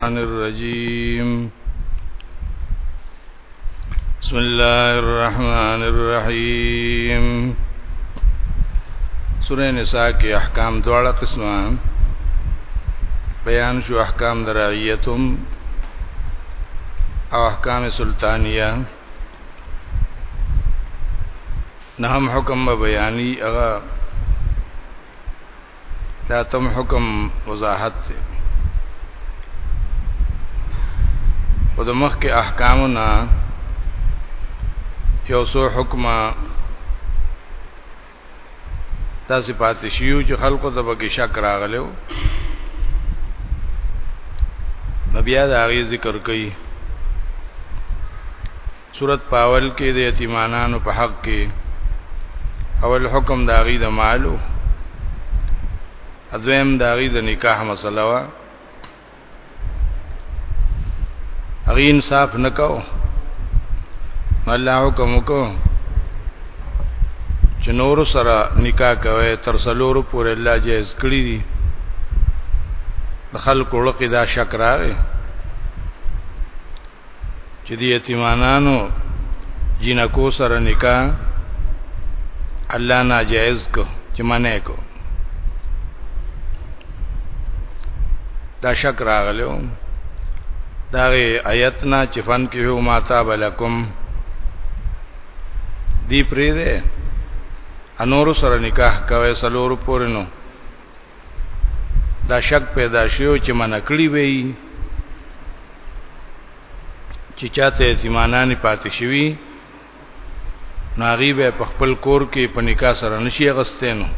الرحمن الرجيم بسم الله الرحمن الرحيم سورہ نساء کې احکام دواړه قسمه بیان شو احکام درعیتم او احکام سلطانیه نهم حکم بیانی اغا دا تم حکم وضاحت دی او د مخ کې احکامونه یو څو حکمه تاسو پاتې شیو چې خلکو د بګی شک راغلو نبي دا غي ذکر کوي سورت په اول کې د یتیمانانو په حق کې اول حکم دا غي د مالو اذویم دا غي د نکاح مسله وا هغه انصاف نکاو الله حکم وکړو چې نور سره نکاح کوي تر سلورو پورې الله جائز کړی دي د خلکو لقي دا شک راغی چې د یتیمانانو جنکو سره نکاح الله ناجائز کو چې منه کو دا شک راغلو دا آیتنا چې فن کې هو ماتا بلکم دی پرې ده انور سره نکاح کوي سلور پورې نو دا شک پیدا شیو چې من کړی وی چې چاته یتیمانانی پاتې شوی ناغي به په خپل کور کې په نکاح سره نشي غستینو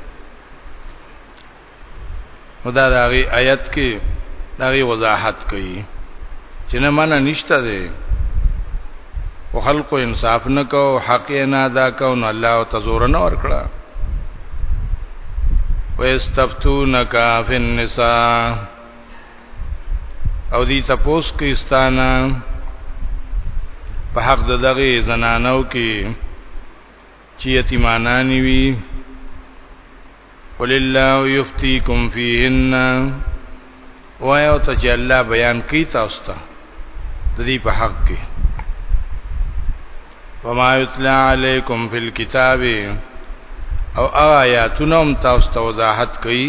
خدا داغي آیت کې داغي وضاحت کوي چې نه منه نشته دی او خلکو انصاف نه کو حق یې نه ادا کو نو الله او تزور نه ورکړه ويستفتونک فی النساء او دی تپوس کیستانه په حق د دغه زنانو کې چې یتیمانان وي قل الله یفتیکم فیهن وایو ته چې الله بیان کوي تاسو ته د دې په حق کې وما یتلا علیکم فی الكتاب او آیاتونه هم تاسو ته وضاحت کوي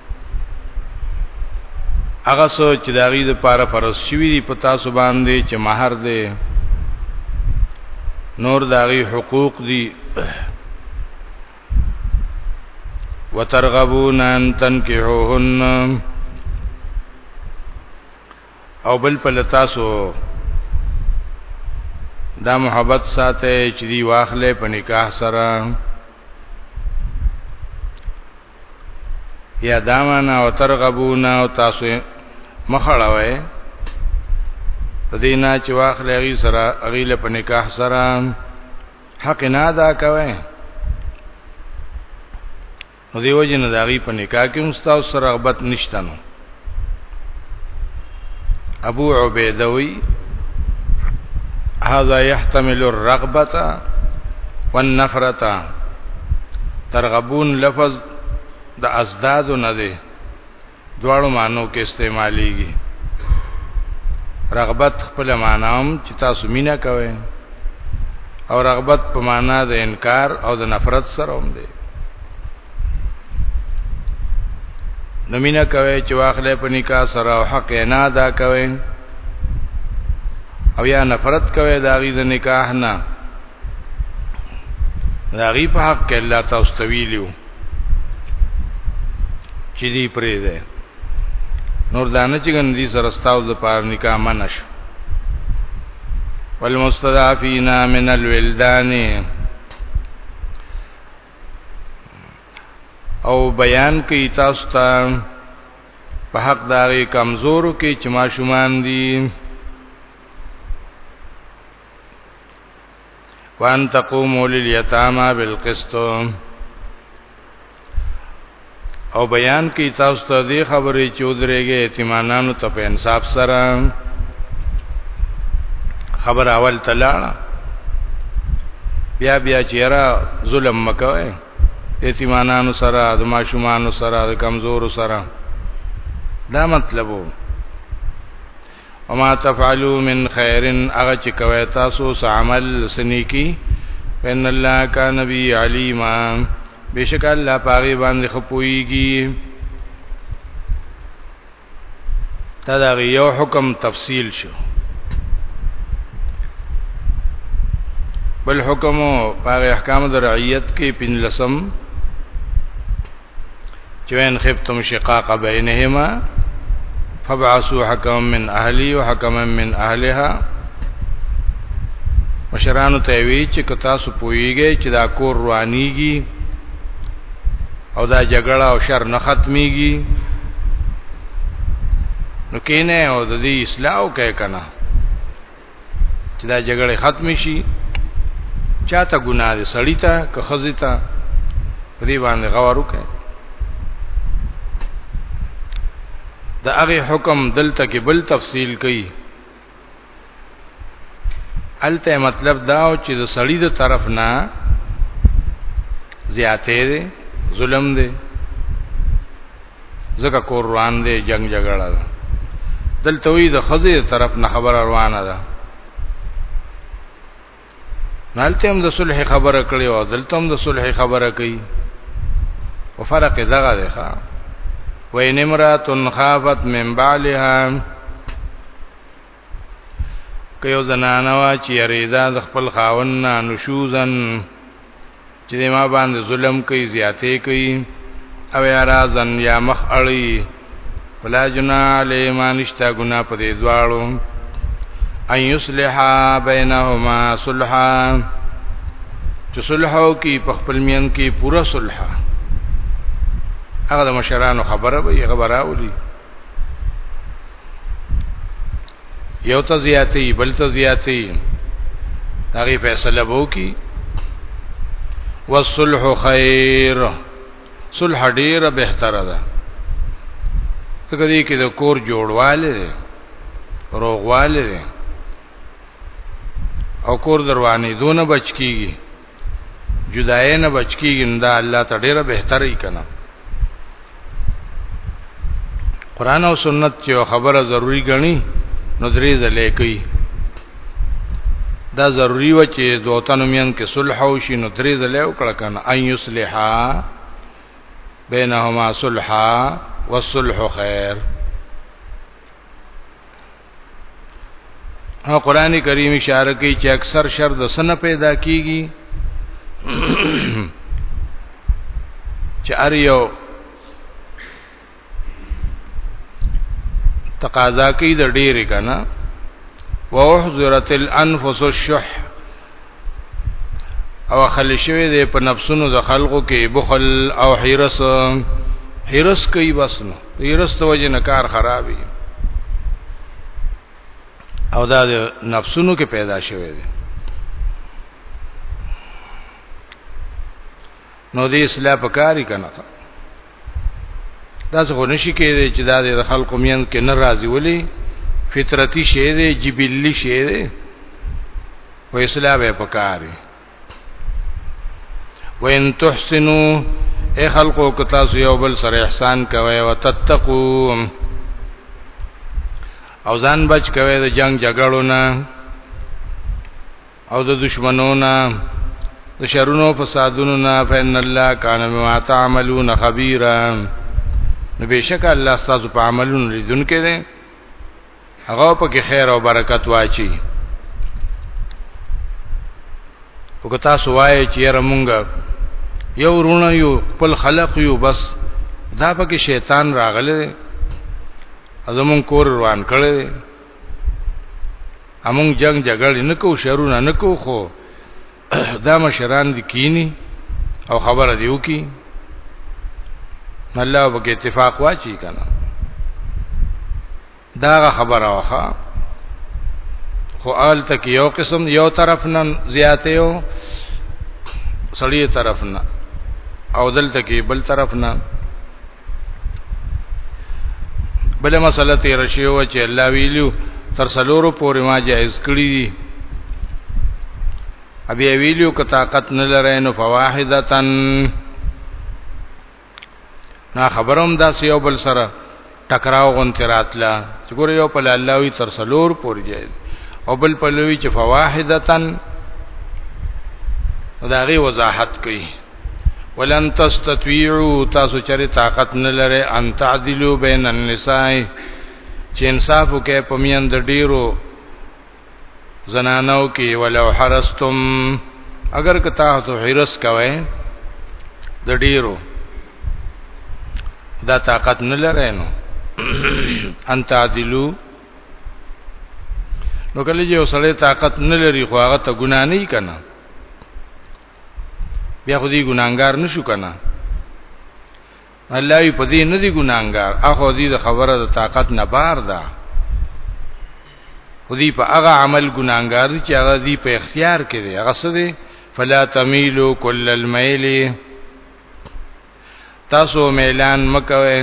هغه سوچ چې دا غي د پاره فرض شوی دی په تاسو باندې چې مہر دی نور دا غي حقوق دی وترغبون ان تنكحوهن او بل په تاسو دا محبت ساته چې دی واخلې په نکاح سره یا دا معنا او ترغبون او تاسو مخړوي دینا چې واخلې غي سره غي له پنکاح سره حق نه ادا کوي نو دیو جن داغي په نکاح کې مستاو سره رغبت نشته نو ابو عبیده وی هذا يحتمل الرغبه والنفرت ترغبون لفظ د ازداد نه دی دواړو معنو کې استعماليږي رغبت خپل معنام چې تاسو مینا کوئ او رغبت په معنا د انکار او د نفرت سره هم دی نمینه کوي چې واخلې په نکاح سره او حق یې نه ادا کوي او یا نفرت کوي دا غي د نکاح نه دا غي په حق کې الله تاسو تویلو چې دی پرې ده نور دانه چې ګن دي سره ستاو د پار نکاح منش والمستضعفين من الولدان او بیان کوي تاسو ته په حق داري کمزورو کې چې ماشومان دي وان تقوموا لليتامى بالقسط او بیان کی تاسو ته دې خبرې چې ودرېږي اعتمانانو ته په انصاف سره خبر اول تلاړه بیا بیا چیرې ظلم مکوئ اعتمانانو سره د ماشومان سره د کمزور سره دا مطلب وو وما تفعلوا من خير اغه چې کوي تاسو څه عمل سني کی ان الله کان نبی علیما بشک الله پاغي باندې خپويږي دا دا یو حکم تفصیل شو بل حکم او احکام د رعیت کې پنځلسم چوین خفتم شقاق بینهما فبعثوا حکما من اهلی و حکما من اهلها مشرانو ته وی چې کتا سو پویږي چې دا کور روانيږي او دا جګړه او شر نه ختميږي نو کینه او د دې اصلاح وکړه کنه چې دا جګړه ختم شي چاته ګناه دي سړی ته که خزی ته په دې باندې غور وکړي د هغه حکم دلته کې بل تفصیل کوي الته مطلب دا او چې د سړی د طرف نه زیاتې دي ظلم دي زکه کور روان دی جنگ جګړه ده دلته وی د خزه طرف نه خبر روانه ده نالته هم د صلح خبره کړي او دلته هم د صلح خبره کوي او فرق دغه دی ښا وین امرات خافت من بالها کيو زنانه وا چې یریدا د خپل خاون نه نشوزن چې د ما باندې ظلم کوي زیاتې کوي او یا رازن یا مخ اړي ولا جنا علی ما نشتا ګنا په دې دواړو ان یصلح بینهما صلحا چې صلحو کې په خپل میان کې پورا صلح هغه د مشرانو خبره به یې خبره ولي یو ته زیاتی بل ته زیاتی هغه فیصله وو کی والصلح خیر صلح ډیره بهتره ده څنګه دې کې د کور جوړواله ده روغواله ده او کور دروانې دونه بچ کیږي جدای نه بچ کیږي دا الله ته ډیره بهتري کنه قران او سنت چې خبره ضروری غني نو درې ځلې کوي دا ضروری و چې دوتانو میان کې صلح او شي نو درې ځلې وکړه کنه اي يصلحا بينهما صلحا والصلح خير او قران کریم اشاره کوي چې اکثر شر د سن پیدا کیږي چې ار یو تقاضا کوي د ډېرې کنه واحذرت الانفس الشح او خل شوی دی په نفسونو د خلقو کې بخل او حرس حرس کوي بس نو حرس ته وجه نه کار خرابي او دا د نفسونو کې پیدا شوی دی نو دې اصلاح پکاري کنه دا څه نشي کېږي چې دا د خلکو مین کې نه راضي ولي فطرتي شی دی جبلی شی دی و اصلاح به پکاري وان تحسنوا اے خلقو که تاسو یو بل سره احسان کوئ او تتقوا او ځان بچ کوئ د جنگ جګړو نه او د دشمنو نه د شرونو فسادونو نه فإن الله کان بما تعملون خبيرا نو بشک الله تاسو په عملونو لیدونکې ده هغه په کې خیر او برکت واچي او که تاسو وایي چې یره مونږ یو رونه یو خپل خلق یو بس دا پکې شیطان راغله ازمون کور روان کړي امون جنگ جګړه نه کو شرونه نه کو خو دا مشران دي کینی او خبره دیو کی الله وبګه اتفاق واچی کنه دا خبره واخا خو آل تک یو قسم یو طرف نن زیاته یو سړی طرف نه او دلته کې بل طرف نه بل مسله تیر شی و چې الله ویلو تر سلورو پورې ما جایز کړی دي ابي ویلو که طاقت نه لرای نو فواحدتن نا خبروم دا یو بل سره ټکراو غون تراتلا چې ګور یو په الله وی تر سلور پورې جایز او بل په لوی چې فواحدتن دا غي وضاحت کوي ولن تستطيعوا تاسو چرې طاقت نه لرئ ان تعدلوا بين النساء چې انصاف وکړئ په میان د ډیرو زنانو کې ولو حرستم اگر که تاسو حرس کوئ د ډیرو دا طاقت نه لرئ نو ان تعدلوا نو کله چې یو سړی طاقت نه لري خو هغه ته ګناه نه کنه بیا خو دې ګناګار نشو کنه الله یې په دې نه دي ګناګار اخو دې د خبره د طاقت نه بار ده خو دې په هغه عمل ګناګار دي چې هغه دې په اختیار کې دي هغه څه دي فلا تميلوا كل الميل تاسو ميلان مکوئ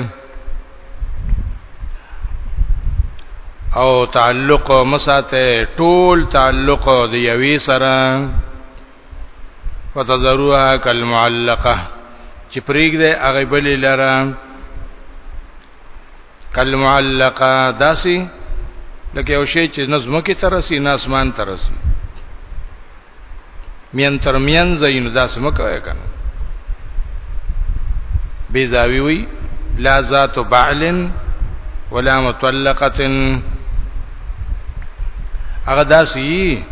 او تعلق مساته ټول تعلق د یوي سره وتذروها کالمعلقه چې پرېګ دې هغه بلې لره کل معلقه داسي لکه یو شی چې نظم کې ترسي ناسمان ترسي مین تر مین زین داسې مکوې کنه بی زاوی وی لا ذات بعل ولا مطلقه هغه داسي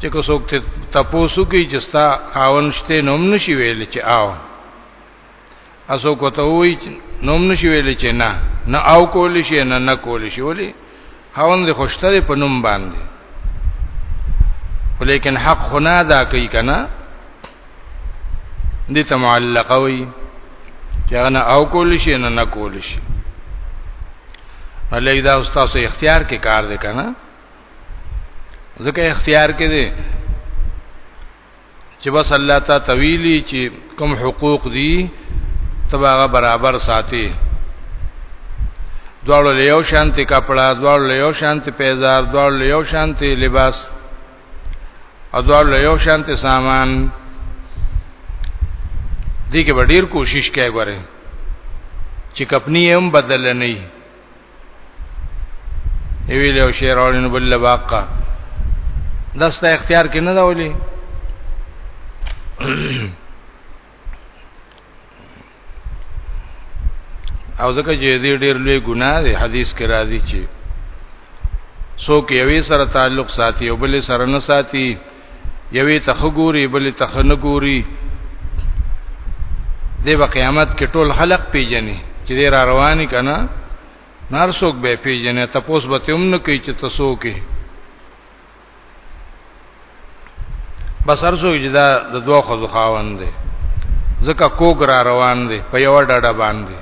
چې کو څوک ته تاسو کې چې ستا خاون شته نوم نشي ویل چې آو اسو کوته وای نوم نشي ویل چې نه نه او کول شي نه نه کول شي ولي خوند خوشته په نوم باندې ولیکن حق خنا دا کوي کنه دي ته معلقه وي چې نه او کول شي نه نه کول شي الله دا استاد اختیار کې کار دی کنه ځکه اختیار کې دی چې بس الله تا تویلی چې کوم حقوق دي تباغه برابر ساتي دواړو له یو شانتي کپڑا دواړو له یو شانتي پیزار دواړو له یو شانتي لباس او دواړو له یو شانتي سامان دې کې ډیر کوشش کوي غره چې کپنی هم بدل نه ایوی له شعر اورینو بل لباقه دسته اختیار کې نه دا ولي او ځکه چې دې ډېر لوی ګناه دی حدیث کې راځي چې څوک یوې سره تعلق ساتي او بلې سره نه ساتي یوې ته خګوري بلې ته خنګوري د قیامت کې ټول خلق پیژني چې دی را رواني کنه نار څوک به پیژنې ته پوس به تم نه کوي چې تاسو کې بس ارزو چې دا د دوه خو خاوند دی ځکه کوګ را روان دی په یو ډډه باندې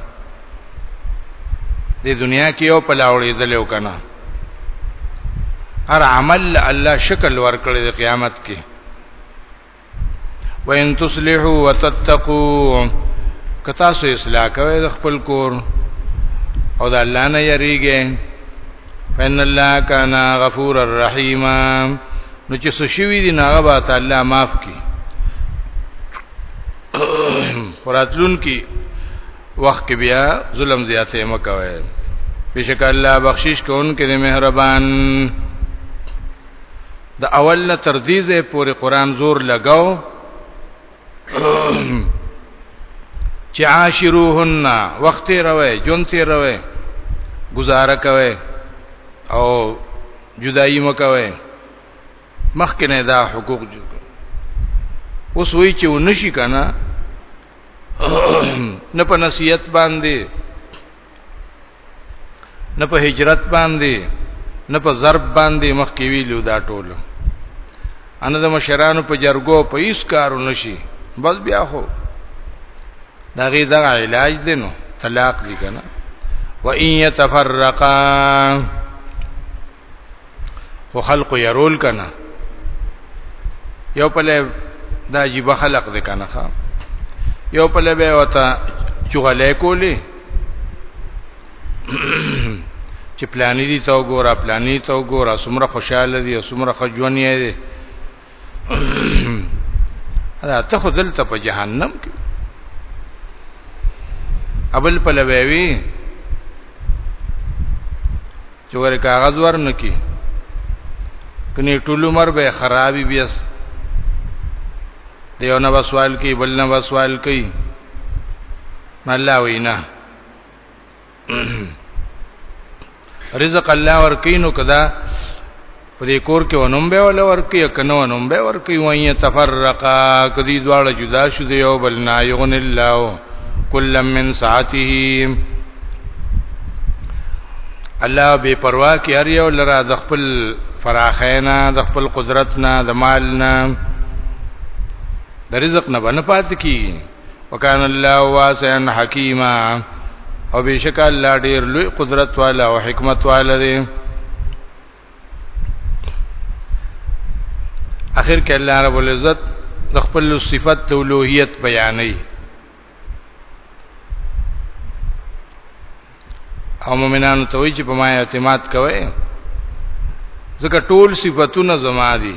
د دنیا کې یو پلاوړې دلو کنه هر عمل الله شکل ورکړي د قیامت کې وان تصلحوا وتتقوا کتا سو اصلاح کوي د خپل کور او د الله نه یریږي فإن الله كان غفورا رحيما نو چې سشوي دي ناغه با تعالی معاف کی قراتلون کی وخت کې بیا ظلم زیاتې مکوي بشک الله بخشش کوونکې دې مهربان د اول نه تر دې زه پورې قران زور لگاو چې عاشروهن وخت روي جون تیر روي گزاره کوي او جدائی مکوي مخکنه دا حقوق جو اوس وی چې ونشي کنه نه په نصیحت باندې نه په هجرت باندې نه په ضرب باندې مخ کې ویلو دا ټول ان د مشرانو په جرګو په هیڅ کارو نشي بس بیا خو دا غي دا علاج دی نو طلاق دی کنه و ان يتفرقا خو خلق يرول کنه یو په دا عجیب خلق دی کنه یو په لبه وتا چغلې کولې چې پلانې دي تا وګوره پلانې تا وګوره سمره خوشاله دي سمره خجونې دي دا ته خو دلته په جهنم کې ابل په لوي چې ور کاغذ ورنکي کني ټول عمر به خرابي بیاس دیو نه وسوال کوي بل نه وسوال کوي الله وینا رزق الله ورکینو کدا په دې کور کې ونوم به ول ورکی کنه ونوم به ورکی وایي تفرقا کدی دواړه جدا شو دی او بل نه یغن الله کل من ساعته الله به پروا کې هر یو لرا د خپل فراخینا د خپل قدرت نه د مال نه د رزق نه بنه پات کی وکانه الله واسعا حکیما او بشک الله ډیر لوی قدرت والا او حکمت والا دی اخر کې الله رب العزت د خپل صفت د اولوہیت بیانې او مؤمنانو ته وی چې په ما اعتماد کوئ ځکه ټول صفاتونه زما دي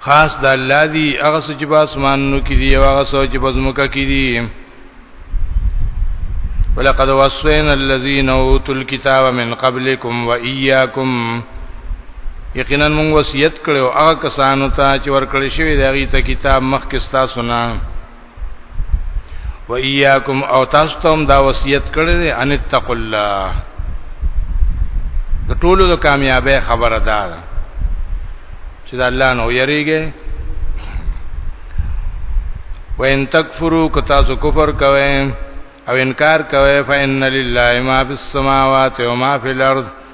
خاص د الله دی هغه سوچ په اسمانونو کې دی او هغه سوچ په زمکه کې دی ولقد وصينا الذين اوتوا الكتاب من قبلكم واياكم یقینا موږ وصیت کړو هغه کسانو ته چې ورکړی شوی دی هغه ته کتاب مخکې تاسو نه و ایاکم او تاسو ته هم دا وصیت کړی دی ان اتقوا الله د ټولو د کامیابی خبره ده چې د الله نو یریږي و ان تکفروا که تاسو کفر کوئ او انکار کوئ فإن لله ما فی السماوات و ما فی الارض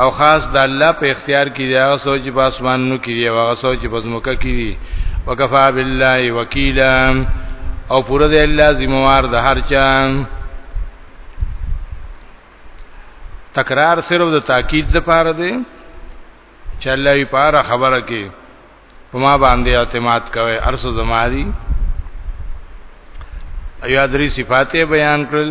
او خاص د الله په اختیار کې دی هغه سوچ په اسمانونو کې دی هغه سوچ په زمکه کې دی وکفا بالله وکیلا او پوره دی الله ذمہوار د هر چا تکرار صرف د تاکید لپاره دی چې الله یې پاره خبره کې په ما باندې اعتماد کوي ارسو زماري ایو درې صفاته بیان کړل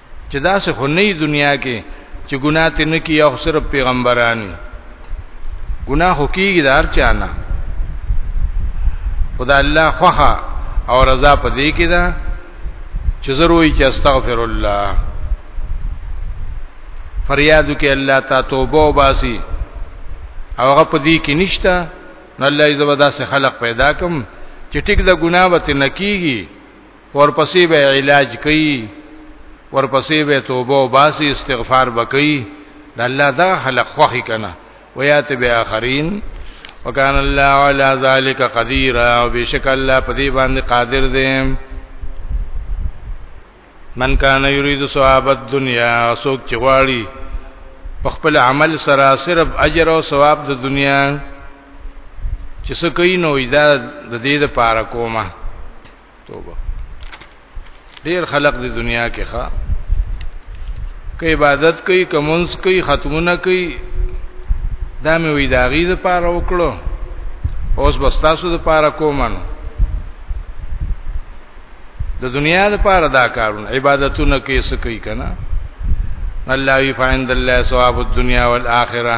چې دا څه خو نه دنیا کې چې ګناه ته نه کی او صرف پیغمبرانی ګناه خو کیږي دار چانه خدای الله خوخه او رضا په دې کې ده چې ضروري چې استغفر الله فریاد کې الله ته توبه وباسي او هغه په دې کې نشته نو الله یې زبردست خلق پیدا کوم چې ټیک د ګناه وته نکیږي ورپسې به علاج کوي ورپسې به توبه او باسي استغفار وکړي د الله دا خلق خوخي کنه ويات به اخرين وکانه الله على ذلك قدير او بشک الله په دې باندې قادر دی من کان یرید ثواب الدنیا سوک چغواړي په خپل عمل سره صرف اجر او ثواب د دنیا چې څه کوي نو دا د دې لپاره کومه توبه ډیر خلق دی دنیا کې ښا کې عبادت کوي کومنس کوي ختمونه کوي دا مې وی داغي د پاره وکړو اوس بس تاسو د پاره کومانو د دنیا د پاره دا کارونه عبادتونه کې څه کوي کنه الله وی فعند الله ثواب الدنيا والاخره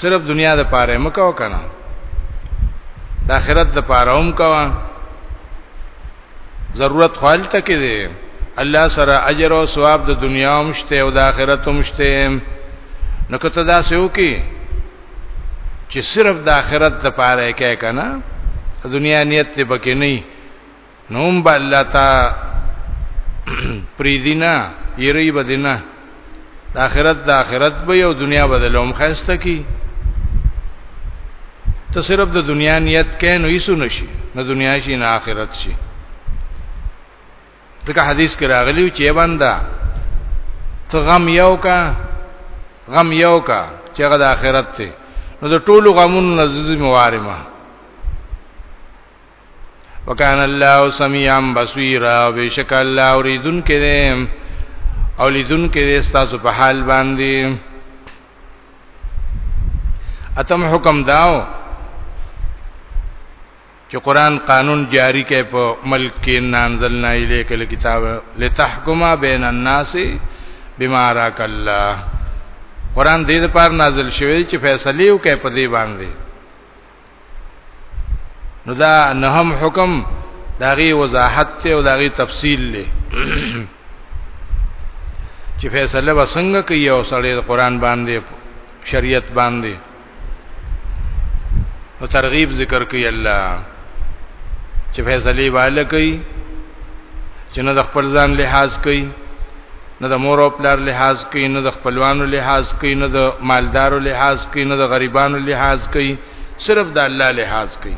صرف دنیا د پاره مکو کنه د آخرت د پاره هم کوا ضرورت خپل تکي دي الله سره اجر او ثواب د دنیا هم شته او د آخرت هم شته نو کته دا سيو کی چې صرف د آخرت د پاره کې کنه دنیا نیت ته بکې نه نوم بلتا پریدینا یری بدینا د آخرت د آخرت به یو دنیا بدلوم خسته کی ته صرف د دنیا نیت کین نو یسو نشي نه دنیا شي نه آخرت شي ځکه حدیث کې راغلی چې بندا ته غم یو کا غم یو کا چې هغه د آخرت ته نو د ټولو غمونو نزدې موارمه وکانه الله سميعا بصيرا وبشک الله اوریدن کړي او لیدن کړي تاسو په حال باندې اتم حکم داو چې قران قانون جاری کړي په ملک کې نانزلنا الیک الكتاب لتحکما بین الناس بما راک الله قران دې لپاره نازل شوی چې فیصله وکړي په دې باندې نو دا نهم حکم داغي وضاحت ته او داغي تفصیل له چې فیصله وسنګ کوي او سړی د قران باندې شریعت باندې نو ترغیب ذکر کوي الله چې فیصله والے کوي چې نه د خپل ځان لحاظ کوي نه د مور او پلار لحاظ کوي نه د خپلوانو لحاظ کوي نه د مالدارو لحاظ کوي نه د غریبانو لحاظ کوي صرف د الله لحاظ کوي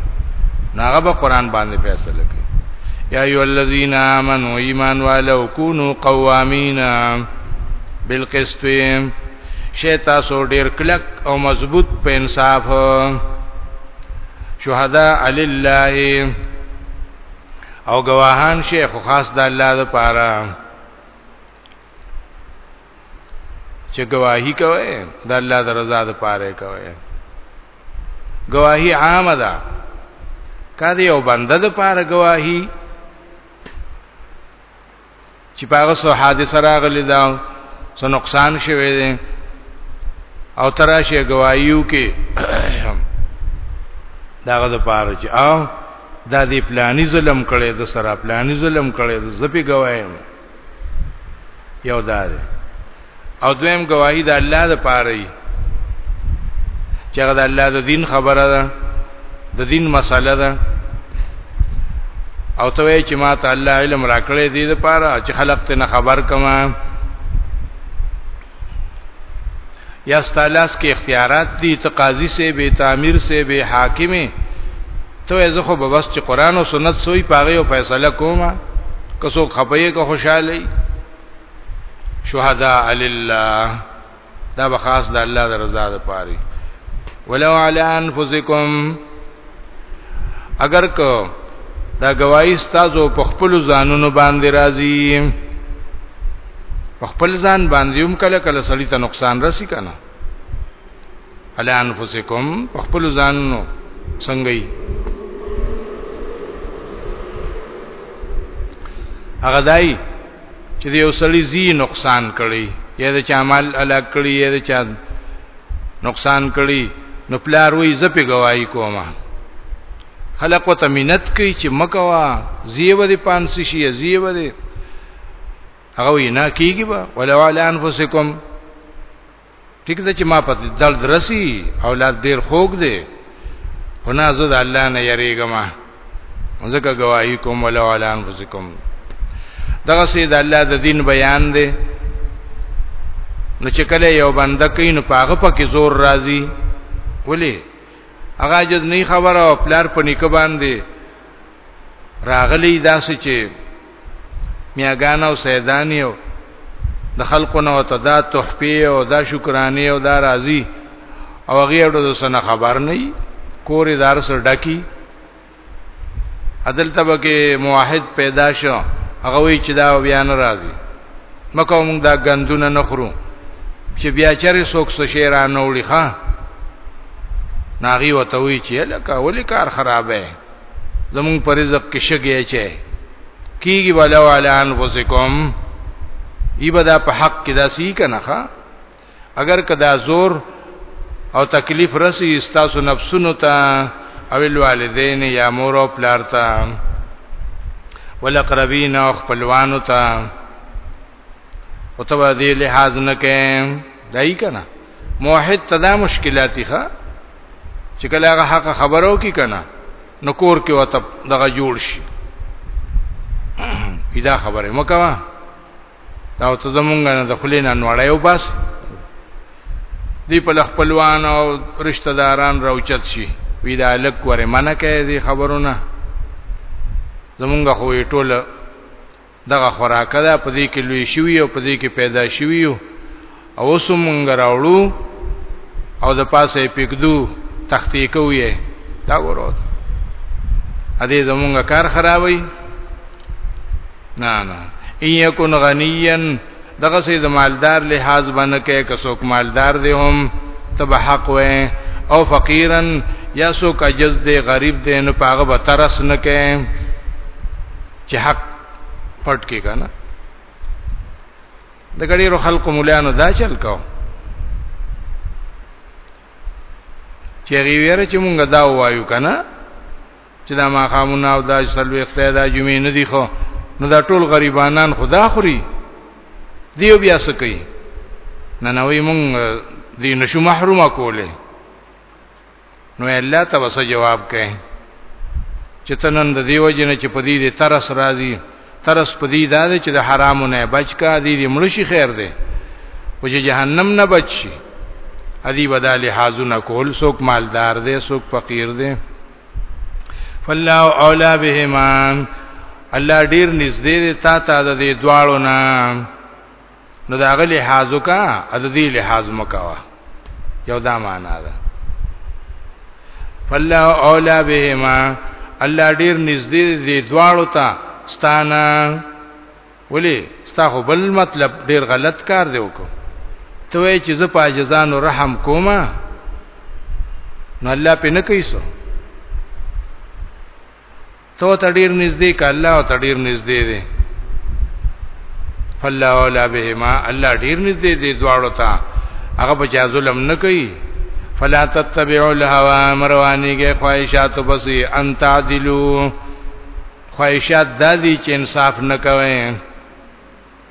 ناغه به قران باندې فیصله کوي یا ایو الذین آمنو ایمان والو کونو قوامین بالقسط شیطا سو ډیر کلک او مضبوط په انصاف شهدا علی الله او گواهان شیخ خاص د الله لپاره چې گواہی کوي د الله د رضا د پاره کوي گواہی عامه ده کله یو بنده د پاره گواہی چې پاغه سو حادثه راغلی دا سو نقصان شوی دی او تراشه گواہیو کې داغه د پاره چې او دا دی پلانی ظلم کړي د سره پلانی ظلم کړي د زپی گوایم یو دا دی او دویم گواہی د الله د پاره ای چې د الله د دین خبره ده د دین مسله ده او ته وای چې ما ته الله علم راکړې دې د پاره چې خلق ته نه خبر کما یا ستالاس کې اختیارات دي ته قاضي سي به تعمیر سي به حاکمي ته زه خو به بس چې قران او سنت سوی پاغه او فیصله کومه کسو خپایې کو خوشاله شهدا لله دا به خاص د الله د رضا لپاره ولو علی انفسکم اگر که دا گواہی ستاسو په خپل ځانونو باندې راځي په خپل ځان باندې هم کله کله سړی ته نقصان رسی کنه علی انفسکم په خپل ځانونو څنګه یې هغه دای چې یو سړی زی نقصان کړي یا د چا مال الګ کړي یا د چا نقصان کړي نو پلار وی زپې گواہی کوما خلق وته مینت کوي چې مکوا زیو دې پانس شي زیو دې هغه وینا کیږي با ولو علی انفسکم ټیک ده چې ما په دل درسي اولاد ډیر خوګ دي خو نه زه د الله نه یریږم ځکه گواہی کوم ولا ولا انفسکم دغه سید الله د دین بیان دی نو چې کله یو بنده کین په هغه پکې زور راځي ولی هغه جز نه خبره او پلار په نیکه باندې راغلی داسې چې میاګان او سیدان یو د خلکو نو ته دا تحفه او دا شکرانه او دا راضی او غیر د سنه خبر نه کورې دار سره ډکی عدل تبکه موحد پیدا شو هغه وی چې دا بیا نه راضی مکه موږ دا غندونه نه خورو چې بیا چرې سوک سو شیرانه وړي ښا ناغي وته وی چې لکه ولي کار خرابه زمون پر رزق کې شګې چي کیږي ولو علی انفسکم ایبدا په حق کې داسي کنه ښا اگر کدا زور او تکلیف رسی استاسو نفسونو ته او الوالدین یا مور او پلار ته ولقربین او خپلوانو ته او تبا دی لحاظ نکې دای کنه موحد ته دا مشکلاتي ښه چې کله هغه حق خبرو کی کنه نو کور کې وته دغه جوړ شي پیدا خبره مکوا دا ته زمونږ نه د خلینا نوړایو بس دی په خپلوان او رشتہ داران راوچت شي وی دا لک وره منه کوي دی خبرونه زمونږ خو ټوله دغه خوراکه ده په دې کې لوی شوی او په دې کې پیدا شوی او اوس مونږ راوړو او د پاسه پکدو تختې کوی دا وروت ا دې زمونږ کار خرابوي نه نه ان یکون غنیان دغه سي د مالدار لحاظ باندې کې کڅوک مالدار دی هم تب حق و او فقیرن یا سو کا جز دی غریب دی نو پاغه به ترس نه کې چې حق پټ کې کنه د ګډیرو خلکو مولانو دا چل کو چې غویره چې مونږ دا وایو کنه چې دا ما خامونه او دا سلو اختیار دا جمعې نه دی خو نو دا ټول غریبانان خدا خوري دیو بیا سکی نه نوې مونږ دی نشو محرومه کوله نو الله ته وسه جواب کړي چې تنن د دیو جن چې په دې دې ترس راځي ترس په دې دا چې د حرامو نه بچ کا دې دې مړشي خیر دی او چې جهنم نه بچ شي ادي بدل حازونه کول څوک مالدار دی څوک فقیر دی فالله اولا بهما الله ډیر نږدې دی تا ته د دې دواړو نه نو دا غلي حاضر کا عددي لحاظ مکوا یو دا معنا ده فالله اولا بهما الله ډیر نږدې دی دواړو ته ستانه ولی ستا خو بل مطلب ډیر غلط کار دی وکړو ته وای چې زه په اجزانو رحم کوم نو الله په نه کوي سو تو ته ډیر نږدې ک الله او ته ډیر نږدې دی فالله اولا بهما الله ډیر نږدې دی دواړو ته هغه بچا ظلم نه کوي فلا تتبعوا الهوى مروانیږي خواهشات بسي ان تعدلوا خواهشات د دې چې انصاف نه کوي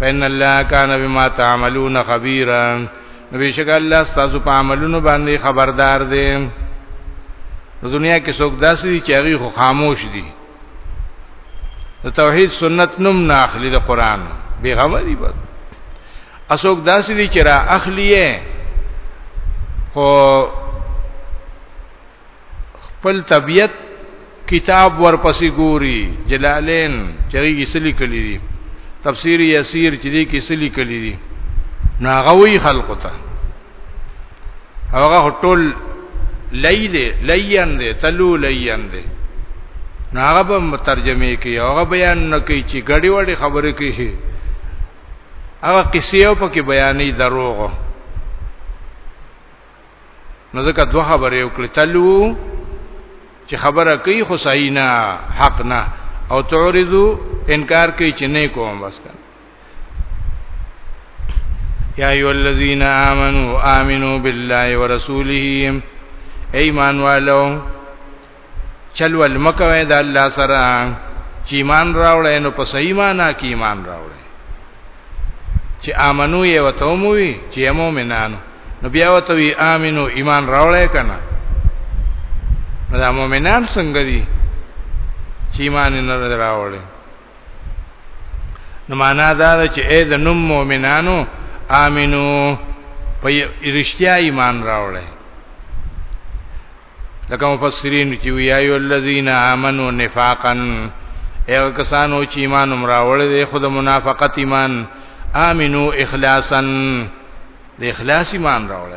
فإن الله كان بما تعملون خبيرا بشک الله ستاسو په عملونو باندې خبردار دی په دنیا کې څوک داسې دي چې هغه خو خاموش دي د توحید سنت نوم نه اخلي د قران به غوړي بس اسوک داسې دي چې را اخلي خو خپل طبيعت کتاب ورپسې ګوري جلالین چې یې سلی کړی دي تفسیر یسیر چې دې کې سلی کړی دي ناغوي خلق ته هغه ټول لای دې لایان دې تلو لایان دې ناغه به مترجمه کوي هغه بیان نه کوي چې غړي وړي خبرې کوي هغه کیسې او پکې بیانې دروغ نو ځکه دوه خبرې وکړې تلو چې خبره کوي خو صحیح نه حق نه او تعرضو انکار کوي چې نه کوم بس کنه یا ایو الذین آمنو آمنو بالله ورسوله ایمان والو چل ول مکوي د الله سره چې ایمان راوړې نو په صحیح معنا کې ایمان راوړې چې امنو یې وته موي چې مؤمنانو نو بیا وته وی امنو ایمان راوړې کنه دا مؤمنان څنګه دي چې ایمان نه راوړې نو معنا دا ده چې اې د نوم مؤمنانو امنو په رښتیا ایمان راوړې لکه مفسرین چې وی ایو الذین آمنو نفاقا هغه کسانو چې ایمان امراول دي خود منافقت ایمان امنو اخلاصا د اخلاص ایمان راول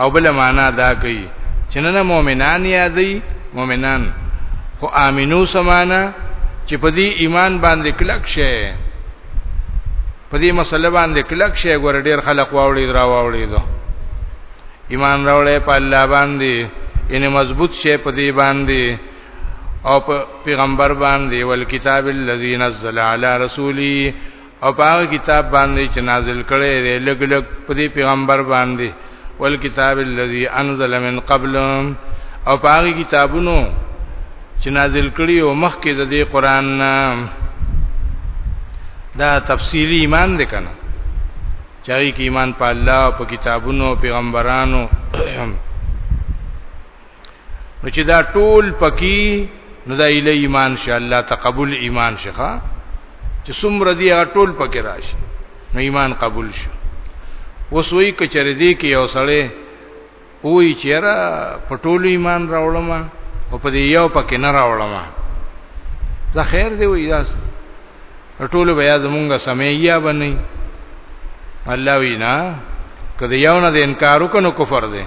او بل معنا دا کوي چې نه مؤمنان یادي مؤمنان خو امنو سمانا چې په دې ایمان باندې کلک شه په دې مسله باندې کلک شي ګور ډیر خلک واوړي درا واوړي دو ایمان راوړې په الله باندې ان مضبوط شي په دې باندې او په پیغمبر باندې ول کتاب الذي نزل على رسولي او په کتاب باندې چې نازل کړي لګ لګ په دې پیغمبر باندې والکتاب الذي انزل من قبل او پاغي کتابونو چې نازل کړي او مخکې د دې قران نه دا تفصیلی ایمان دی کنه چاہی کی ایمان پا اللہ پا کتابونو پیغمبرانو نو چې دا ټول پکې نو دا اله ایمان شي الله تقبل ایمان شخه چې څومره دی هغه ټول پکې راشي نو ایمان قبول شي اوس وی کچره دی کې یو سړی وی چیرې په ټول ایمان راوړم او په دې یو پکې نه راوړم دا خیر دی وی دا ټول بیا زمونږه سمېیا بنئ الله وینا کله یو نه انکار وکړو کفر دی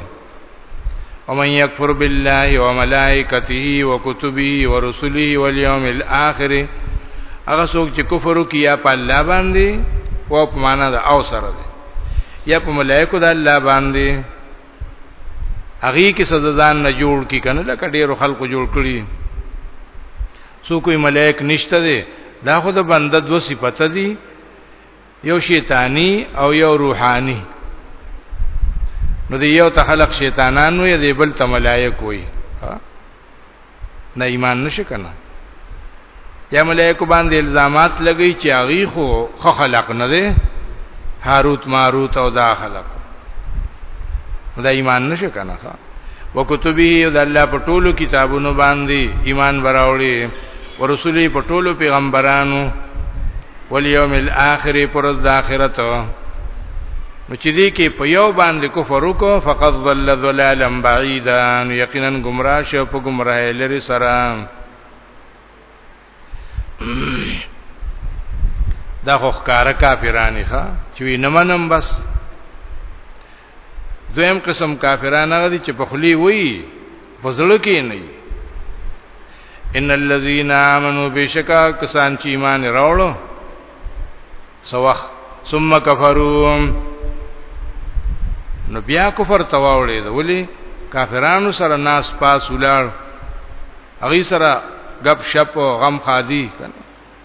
ومن يكفر بالله وملائكته وكتبه ورسله واليوم الآخر هغه څوک چې کفر کوي یا په الله باندې او په معنا د او سره دی یا په ملائکه د الله باندې هغه کې سزاځان نه جوړ کی کنه لکه ډیرو خلکو جوړ کړی سو کوئی ملائک نشته دی دا خو د بنده دو صفته دي یو شیطانی او یو روحانی نو دی یو ته خلق شیطانان وي دی بل ته ملائک وي نه ایمان نشي کنه یا ملائکه باندې الزامات لګی چې هغه خو خلق نه دی هاروت ماروت او دا خلق دا ایمان نشي کنه وکتبه د الله په ټولو کتابونو باندې ایمان وراوړي ورسولي په ټولو پیغمبرانو والیوم الاخر پر د اخرت نو چې دې کې په یو باندې کفر وکړو فقط ضل ضلالا بعیدا یقینا گمراه شو په گمراهی لري سره دا خو ښکارا کافرانی ښا چې نه منم بس دویم قسم کافرانه غدي چې په خلی وی په زړه کې نه ان الذين امنوا بشکا کسان چې ایمان راوړو سوخ ثم كفروا نو بیا کفر تواولې ده ولی کافرانو سره ناس پاس ولار اغي سره غب شپ او غم خادي کنه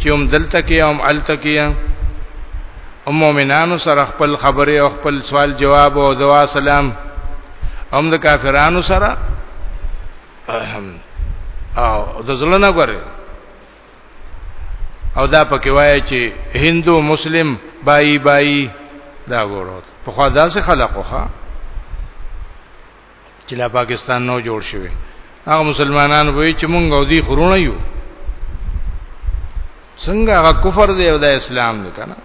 چې هم دلته کې هم الته کې هم مؤمنانو سره خپل خبره او خپل سوال جواب او دعا سلام هم د کافرانو سره او د زلنه غره او دا پکې وایي چې هندو مسلم بای بای دا ګورو په خوا داسې خلقو ښا چې لا پاکستان نو جوړ شوی هغه مسلمانان وایي چې مونږ او دې خورونه یو څنګه هغه کفر دی او د اسلام دی کنه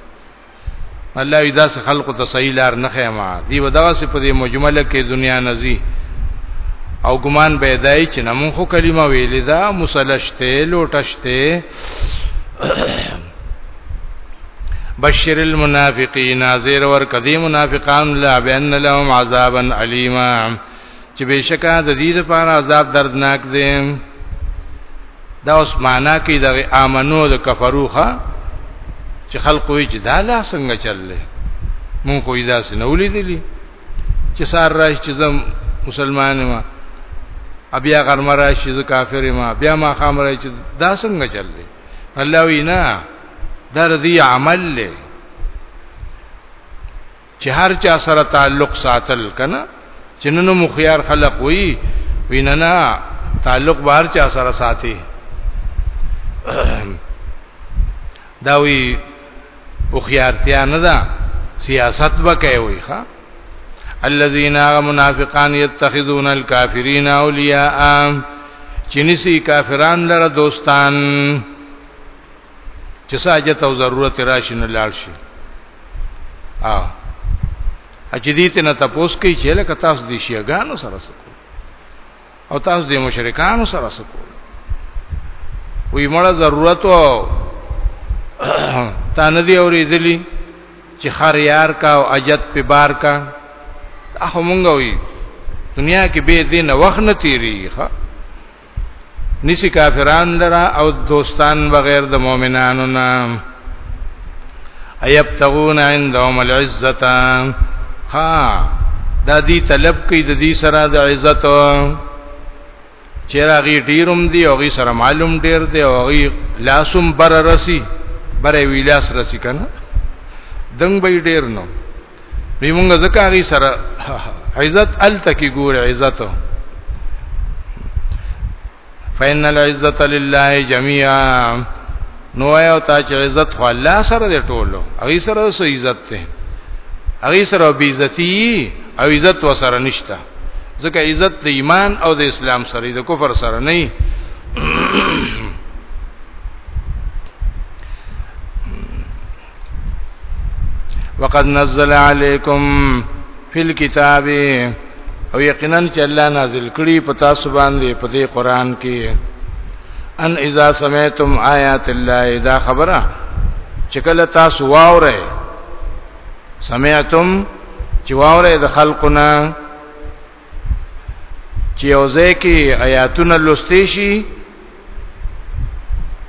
الله اذا خلق ته صحیح لار نه خېما دی ودغه سي په دې مجمله کې دنیا نزي او ګمان به دای چې نمون خو کلمه ویلې دا مسلشته لوټشته بشر المنافقین زیر ور کدی منافقان لا بان لهم عذابا الیما چې بشکا د دې لپاره عذاب دردناک دی دا اوس معنا کې د امنو د کفروخه چې خلق وی چې دا لا څنګه چللې مونږ خو یې داس نه ولیدلی چې سار راځي چې زم مسلمان ما بیا غرمه راځي چې کافر ما بیا ما خام راځي چې دا څنګه چللې الله وینا دا ردی عمل له چې هر چا سره تعلق ساتل کنه چې نن مو خيار خلق وي ویننا تعلق بهر چا سره ساتي دا وی او خيارتیا نه ده سیاست وکي وي ښا الذين منافقان يتخذون الكافرين اولياء چنسی کافران لره دوستان چې ساجت او ضرورت راشي نه لاړ شي ا اجدیت نه تاسو کوي چې لکه تاسو دي شيګانو سره سکو او تاسو دي مشرکانو سره سکو وی مړه ضرورت او تان دی اوریدلی چې خر یار کا او اجت په بار کا اخو مونږ وی دنیا کې به دین وخت نه تیری ښا نسی کافران لرا او دوستان بغیر د مؤمنانو نه ايبتغون عندهم العزه ها دا دی طلب کوي د دې سره د عزت چیرې غي ډیروم دی او غي سره معلوم ډیر دی او غي لاسم بر رسی بر ویلاس رسی کنه دنګ به ډیر نو وی مونږ زکه غي سره عزت ال تکي ګور عزت فإن العزة لله جميعا نو یو تا چې عزت خو الله سره دی ټولو هغه سره سو عزت ته هغه سره به عزتي او عزت وسره نشته ځکه عزت د ایمان او د اسلام سره د کفر سره نه وقد نزل عليكم في الكتاب او یقینا چې الله نازل کړي په تاسو باندې په دې قران کې ان اذا سمعتم آیات الله اذا خبره چې کله تاسو واورئ سمعتم چې واورئ د خلقنا چې اوځه کې آیاتونه لوستې شي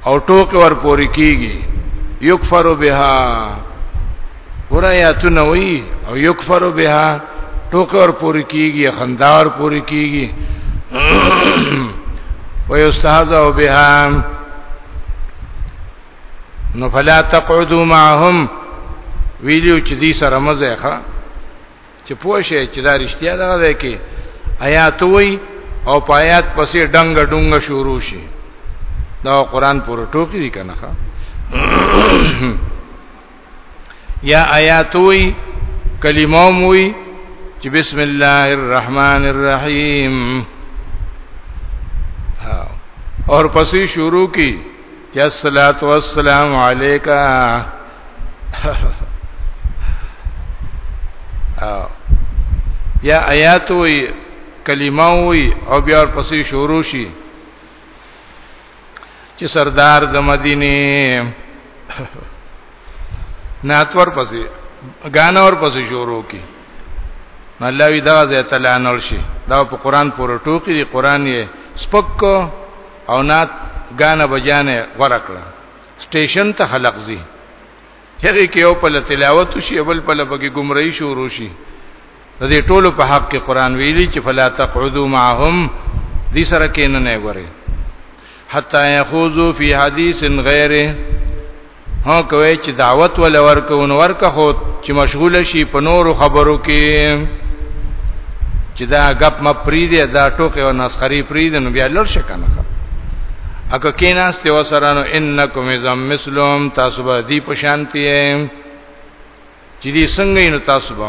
او ټوکې ور پوري کیږي یکفر بها ور آیاتونه وی او یکفر بها ټوکې ور پوري کیږي خندار پوري کیږي ويستهزأ بها نو فلا تقعدوا معهم ویلیو چې دې سره مزه ښه چې پوه شي چې دا رښتیا دغه دی کې آیات وای او په آیات پسې ډنګ ډنګ شروع شي دا قران پر ټوکی دی کنه یا آیات وای کلمه وای چې بسم الله الرحمن الرحیم اور پسې شروع کی چې الصلات والسلام علیکا یا آیات وی کلمه وی او بیا ورپسې شروع شي چې سردار د مدینه ناتور پسې غانور پسې شروع کی الله وی دا زه تعالی نور شي دا په قران پورې ټوکی دی قران یې سپک او نات غانه بجانه ورکړه سټیشن ته خلق زی هغه کې یو په تلاوت شي بل په لبګي گمراهي شروع شي د دې ټولو په حق کې قران ویلي چې فلا تقعدوا معهم دې سره کې نه نه غوري حتا يخوزو فی حدیث غیره هو کوي چې دعوت ول ورکو نو ورکه خو چې مشغول شي په نورو خبرو کې چې دا غپ م پریدي دا ټوکې او نسخري پریدي نو بیا لور شکنه اګه کیناست و سره نو انکم زم مسلم تاسو به دی په شانتی چې دې څنګه نو تاسو به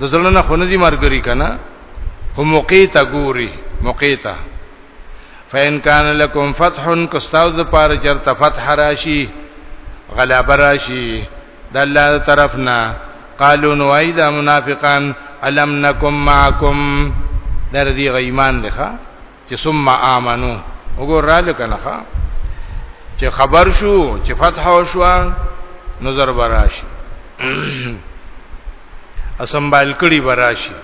د زړه نه خونه دي مرګري کنه خو موقع ته ګوري موقع ته فین کان لکم فتح کستاو د پار چرته فتح راشي غلبه راشي د الله طرفنا قالو نو ایدا منافقان الم نکم معکم در دې ایمان لخوا چې ثم امنو وګور را لکنه چې خبر شو چې فتح او شو نظر براشي اسمبال کړي براشي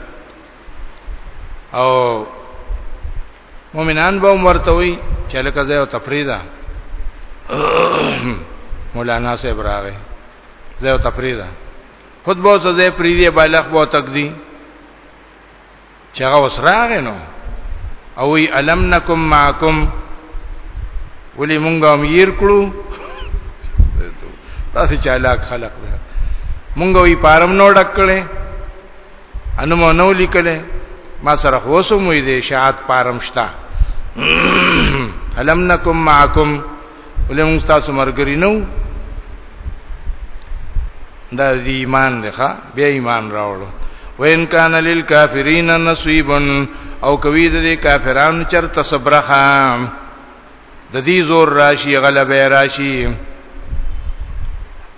او مؤمنان به ورته وي چې لکه زه او تفریدا مولانا صاحب راغی زه او تفریدا خود به څه زه پریدي بالغ به تک دي چې هغه اوس راغی نو او وی الم نکم معکم ولی مونږه هم ير کړو تاسو چالاک خلق ده مونږه وی پارم نو ډکړې انو مو نو لیکلې ما سره هوسو مې دې شهادت پارم شتا الم نکم معکم ولې موږ تاسو مرګري نو دا دی ایمان دی ښا بیا ایمان راوړو وین کان للکافرین نصیب او کوي د کافرانو چرته صبرخه د دې زور راشي غلبه راشي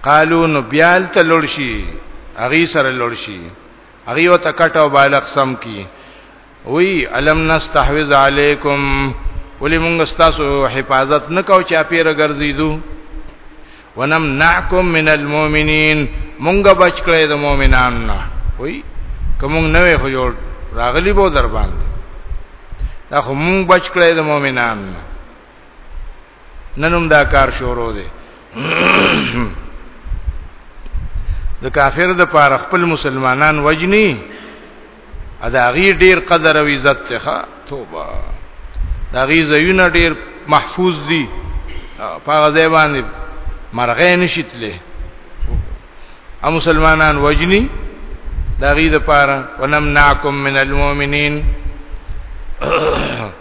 قالو نو بیال ته لړشي اغي سره لړشي اغي وته کټو بالغ سم کی وی علم نستحوذ علیکم ولی مونږ ستاسو حفاظت نکاو چا پیر ګرځیدو ونم نعکم من المؤمنین مونږ بچ کړی د مؤمنان نه وی کوم نه وی خو جوړ راغلی بو در باندې دا خو مونږ بچ کړی د مؤمنان نه ننوم دا کار شروع دی د کافر د پاره خپل مسلمانان وجنی ادا غی ډیر قدر او عزت ته توبه دا غی زیونه ډیر محفوظ دي پاغه ځای باندې مرغې نشیتلې ا مسلمانان وجنی دا غی د پاره ونمنعکم من المؤمنین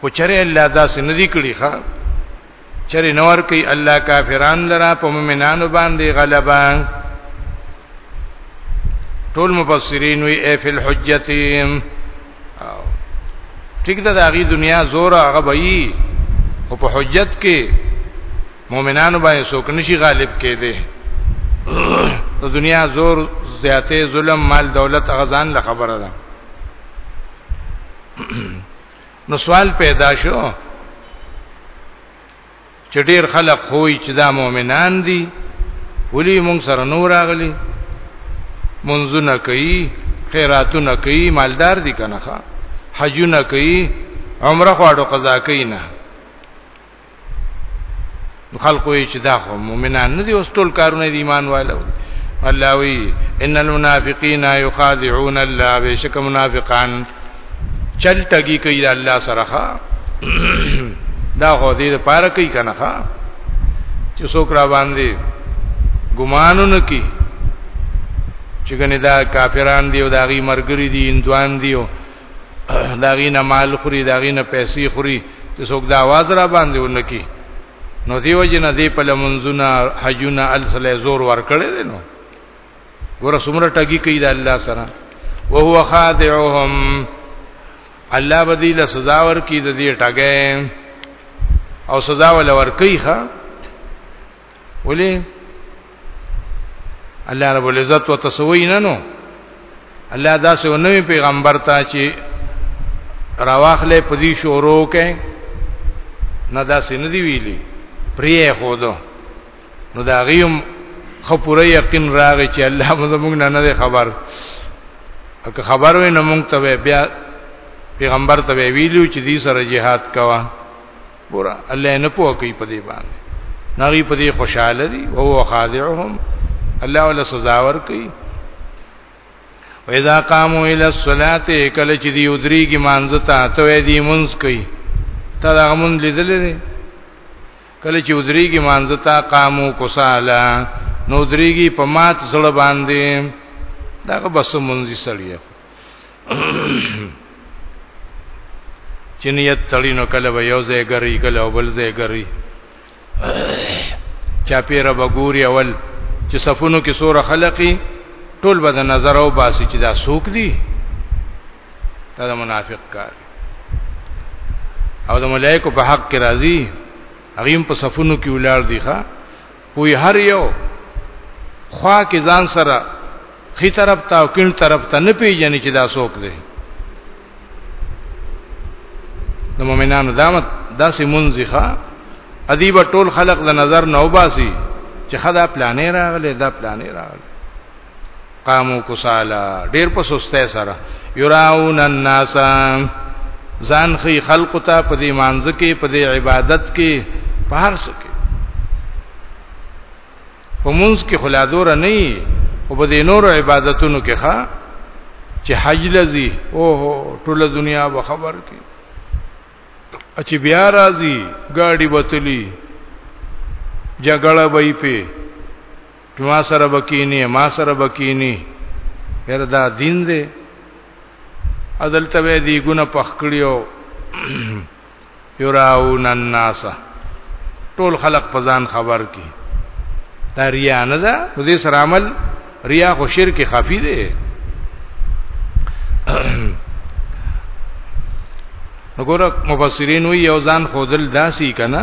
خو چرې الله داسې نه دی کړی ښا چرې نور کوي الله کافران لرا په مؤمنانو باندې غلبا ټول مفسرین وی ای فی الحجتین ټیک ده دا غي دنیا زور هغه وی او په حجت کې مؤمنانو باندې څوک نشي غالب کېده د دنیا زور زیاته ظلم مال دولت غزان له خبره ده نو سوال پیدا شو چې ډیر خلک خوې چې دا مؤمنان دي ولي مونږ سره نور راغلي منځونه کوي خیراتونه کوي مالدار دي کنه حجونه کوي عمره خواړو قضا کوي نه خلق وی چې دا خو مؤمنان نه دي اوس ټول کارونه دي ایمان والو الله وی ان المنافقین یخادعون الله بشک منافقان چل ټګي کوي د الله سره ښا دا خو دې لپاره کوي کنه ښا چې څوک را باندې ګمانونه کوي چې ګنې دا کافران دی او دا غي مرګري دي اندوان دی او داغینه مال خوري داغینه پیسې خوري چې څوک دا आवाज را باندې ونکي نو دیو جن دی په لمنځونه حجونه السله زور ور کړی دی نو ګوره څومره ټګي کوي د الله سره او هو خادعهم الله بدی له سزا ور کی د دې ټګې او سزا ول ور کوي ښا ولی الله رب العزت وتسوی نه نو الله دا سه نوې پیغمبر ته چې راواخلې پدی شورو کې نه دا سه ندی ویلی پرې خودو نو دا غیم خپوره یقین راغی چې الله موږ نه نه خبر که خبر وي نو موږ ته بیا پیغمبر ته ویلو چې دې سره jihad کوا ګور الله نه پوه کوي په دې باندې نغي په دې خوشاله دي او هو خاضعهم الله ولا سزا ور کوي واذا قاموا الى الصلاه کله چې دی ودریږي مانځتا ته وې دی منځ کوي تا دا مون لیدل دي کله چې ودریږي مانځتا قامو کوسالا نو ودریږي په مات زړه باندې دا بس منځي سړی چې نیت تړي نو کله به یو ځای ګري کله بل ځای ګري چا پیره بګوري اول چې صفونو کې سوره خلقي ټول به د نظر او باسي چې دا سوق دي دا د منافق کار او د ملائکو په حق کې راضي هغه په صفونو کې ولار دي ښا وی هر یو خوا کې ځان سره خي طرف ته او کین طرف ته نه پیژنې چې دا څوک دی د مؤمنانو دامت داسې منځخه ادیب ټول خلق د نظر نه وباسي چې خدا پلانې راغله دا پلانې راغله قامو کسالا ډیر په سسته سره یراون الناس ځان خي خلق ته په دې مانځ کې په دې عبادت کې په هر څه کې په مونږ کې خلادور نه وي او په دې نور عبادتونو کې ښا چې حج لذي او ټول دنیا به خبر کې اچي بیا راځي گاډي بتلی جګړه وای په ما سره بکینی ما سره بکینی هر دا دین دی عدالته به دی ګونه پخکړیو یراون الناس ټول خلق پزان خبر کی دا ریا نه ده خو دې سره عمل ریا خو شرک خفی دی وګوره مفسرین وی یو ځان خودل داسي کنه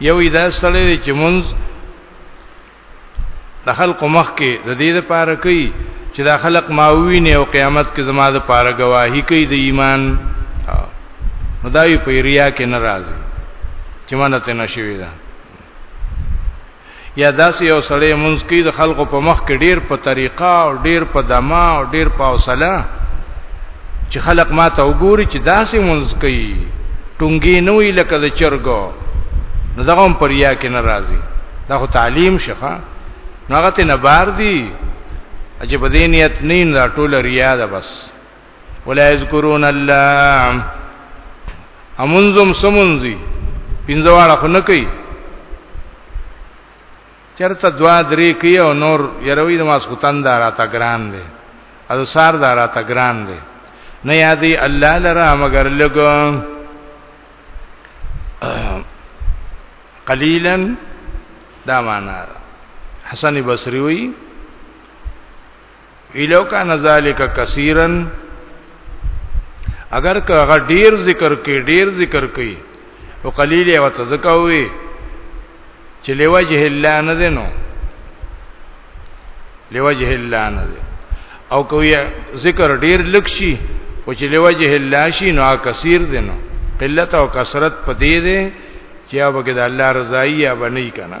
یو ادا سره چې مونږ د خلق مخ کې د دې لپاره کوي چې دا خلق ماوی نه او قیامت کې زما د پاره گواہی کوي د ایمان مدای په ریا کې ناراضي چې مانته نشوي ده یا داسې یو سړی مونږ کې د خلکو په مخ کې ډیر په طریقه او ډیر په دما او ډیر په حوصله چې خلک ما ته وګوري چې داسې مونږ کوي ټونګي نه وی لکه د چرګو نو دغه هم پریا کې ناراضي دا خو تعلیم شفا نو هغه ته نه بار دي چې په دې نیت نه نه ټول ریا ده بس ولا یذکرون الله امنزم سمنزی پینځواړه خو نه کوي چرته دوا درې کوي او نور یروي د ماس خوتن دارا تا ګران دی او سار دارا تا ګران دی نه یادي الله لرا مگر لګو قلیلا دا معنا حسن بصری وی ویلو کان ذالک کثیرا اگر که هغه ډیر ذکر کوي ډیر ذکر کوي او قلیل او تزکوي چې لوجه الله نه دینو لوجه الله نه دی او کوي ذکر ډیر لکشي او چې لوجه الله شي نو کثیر دینو قلت او کثرت پدې دي چې هغه کې د الله رضایي یا بنئ کنه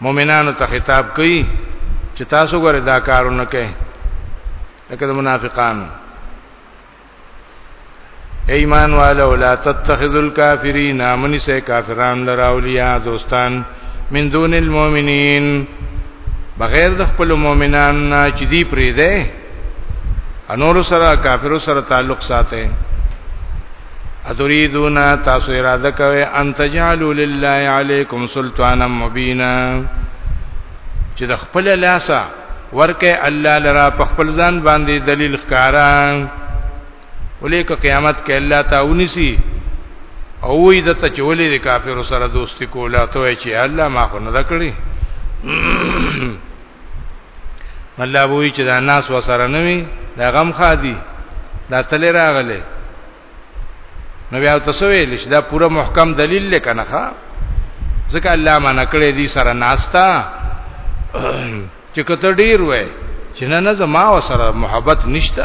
مؤمنانو ته خطاب کوي چې تاسو غره دا کارونه کوي لکه د منافقانو ایمان والو لا تتخذوا الكافرین امن سے کافران لرا اولیاء دوستان من دون المؤمنین بغیر د خپل مؤمنان نه چې دی پرې ده انور سره کافر سره تعلق ساتي اتريدون تاسو اراده کوي ان تجعلوا لله عليكم سلطانا مبينا چې د خپل لاسه ورکه الله لرا په خپل ځان باندې دلیل ښکارا ولیک قیامت کې الله تعالی سي او وې د ته چولې د کافر سره دوستی کولا ته چې الله ما خو نه دکړي الله بووی چې دا ناس وسره نه وي دا غم خادي دا تل راغله نو بیا تاسو ویل چې دا پوره محکم دلیل لکنه ښا ځکه الله ما نکړې دي سره ناستا چې کته ډیر وای چې نه نه زما وسره محبت نشته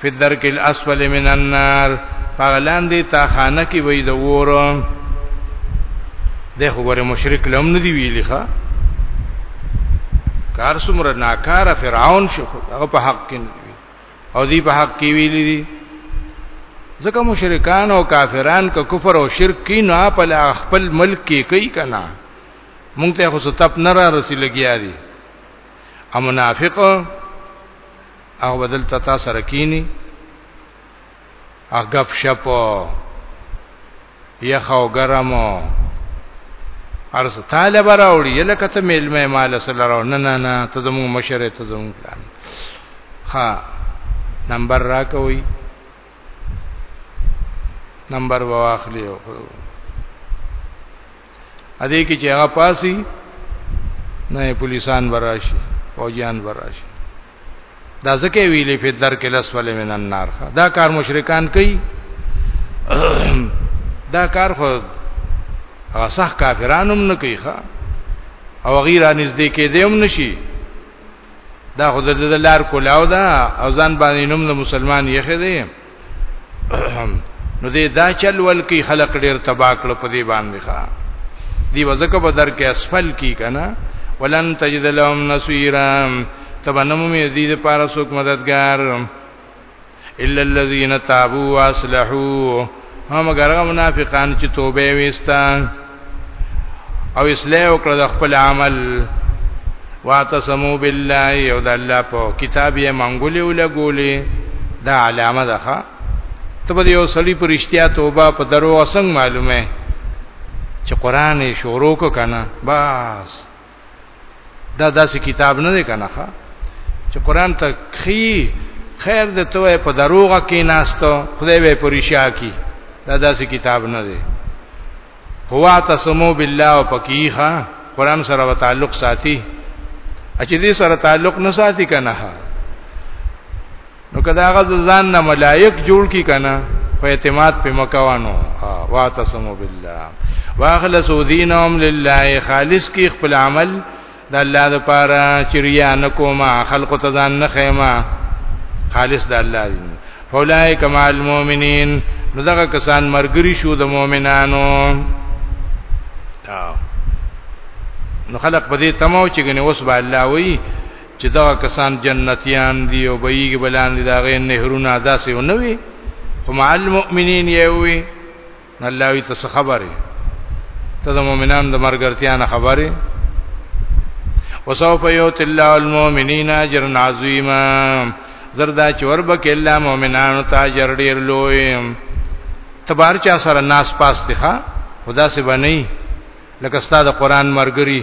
فی الدرک الاسفل من النار پاغلان دی تا خانه کی وی د ور د خو ګره مشرک لم ندی ویلی ښا کار سمره ناکار فرعون شو هغه په حق کې او دی په حق کې ویلی دی ځکه مشرکان او کافران که کفر او شرک کی نه په خپل ملک کې کوي کنا مونږ ته خو ستپ نه را رسیدلګیا دي ا منافق هغه بدل ته تا سره کینی هغه غف شپ یا خو ګرمو ارز طالب راوړي لکه ته میلمه مال سره راو نه نه نه ته زمو مشره ته زمو پلان ها نمبر راکوي نمبر واخلې ا دې کې چې هغه پاسي نه پولیسان براشي فوجیان براشي دا ځکه ویلې په در کې لس ولې من النار دا کار مشرکان کوي دا کار خو هغه صح کافرانو هم نه کوي ښا او غیر نږدې کې دې هم نشي دا خو د لار کولاو دا او ځان باندې نوم د مسلمان یې خې دی نو دې دا چل ول کی خلق ډیر تبا کړ په دې باندې ښا دی وزکه په در کې اسفل کی کنه ولن تجد لهم نصيرا تبنم می دې لپاره څوک مددگار الا الذين تابوا واصلحوا هم غره منافقان چې توبه وستا او اصلاح وکړه د خپل عمل واعتصموا بالله او د الله په کتاب یې منګولې ولګولې دا علامه ده ښا ته به یو سړی پر اشتیا توبه په درو اسنګ معلومه چې قران یې شروع کنه بس دا داسې کتاب نه دی کنه ښا چې قران ته خي خیر د توې په دروغه کې ناستو خدای به پرشا کی دا داسې کتاب نه دی هوا تسمو بالله او پکیخه قران سره و تعلق ساتي اچې دې سره تعلق نه ساتي کنه نو کدا هغه ځان نه ملائک جوړ کی کنه په اعتماد په مکوانو واعتصموا بالله واخلصوا دینهم لله خالص کی خپل عمل د الله لپاره چریا نکوما خلق ته ځان نه خیمه خالص د الله دی فولائک مع المؤمنین نو دغه کسان مرګری شو د مؤمنانو نو خلق په دې تمو چې غني اوس به الله وی چې دغه کسان جنتیان دي او بهیږي بلاندې دا غي نهرونه داسې ونوي خو مع المؤمنین یوي الله وی تاسو خبره ته د مؤمنان د مرګرتیا نه خبره وسوف یوت الله المؤمنین اجر عظیما زردا چې وربک الله مؤمنانو ته اجر ډیر لوی تبار چا سره ناس پاس دی ښا خدا سي باندې لکه ستاسو قرآن مرګري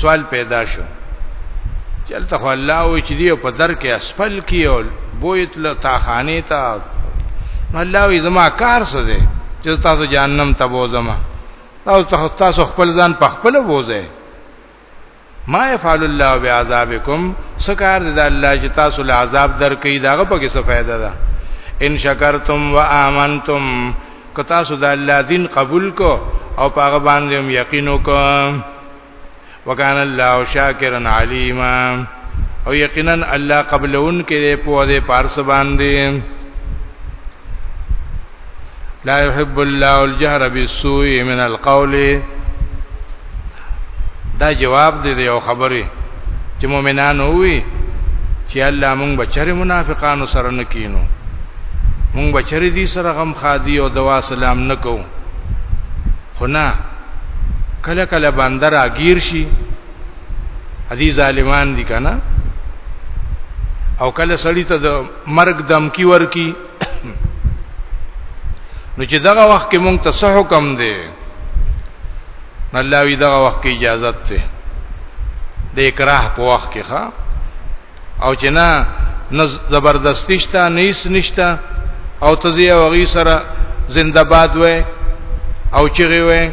سوال پیدا شو چلته خو الله او چې دی په در کې اسفل کې او بویت له تاخانه تا الله وي زما کار څه دی چې تاسو جهنم ته بوزما او تاسو خپل ځان په خپل بوزئ ما يفعل الله بعذابكم سکار د الله چې تاسو له عذاب درکې داغه په کې څه فائدہ ده ان شکرتم وامنتم که تاسو د الله دین قبول کو او پاغه باندې هم یقین وکم وکانه الله شاکرا علیما او یقینا الله قبلون کې په دې پارس باندې لا يحب الله الجهر بالسوء من القول دا جواب دی د یو خبرې چې مؤمنان وي چې الله مونږ بچره منافقانو سره نکینو مونږ بچره دي سره غم خادي او دوا سلام نکو خو نه کله کله بندر اگیر شي حدیث ظالمان دي کنه او کله سړی ته د مرګ دمکی ورکی نو چې دغه وخت کې مونږ ته څه حکم دی الله وی دغه وخت کې اجازه ته د اکراه په وخت کې ښا او چې نه نه زبردستی شته نه هیڅ نشته او تزیه وغي سره زنده باد وای او چغي وای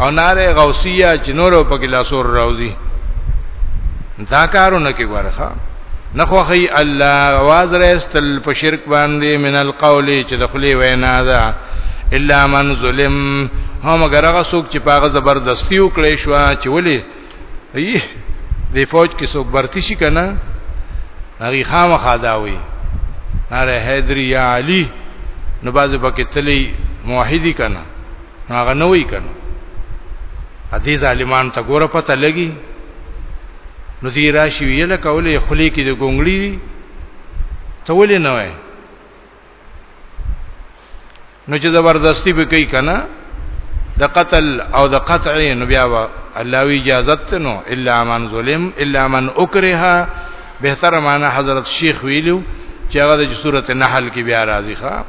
او ناره غوسیه چې نورو په ګلاسور راوځي دا کارونه کې ورخه نخوخی الله واز رستل په شرک باندې من القول چې د خلی وینا ده الا من ظلم هم غرغه سوک چې پاغه زبردستی وکړې شو چې ولی ای دی فوج کې سوک برتی شي کنه هغه خامخا داوي ناره حیدری یا علی نو بازو پکې تلی موحدی کنه هغه نه وی کنه ا دې ظالمان ته ګوره پته لګي نو دې راشي ویل کولې خلی کې د ګونګړي دي ته ولې نه وای نو چې زبردستی به کوي کنه د قتل او د قطع نو بیا وا الله وی اجازه نو الا من ظلم الا من اکره بهتر معنا حضرت شیخ ویلو چې هغه د سورته نحل کې بیا راځي ښا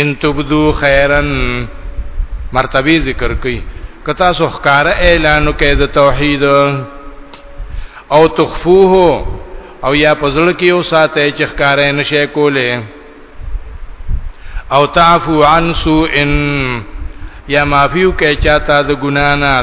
ان تبدو خیرن مرتبه ذکر کړي کتا سو ښکار اعلان کوي د توحید او تخفوه او یا پزړ کې او ساته چې ښکار نه شي کوله او تعفو عن سوء یا معفیو کې چاته د ګنا نه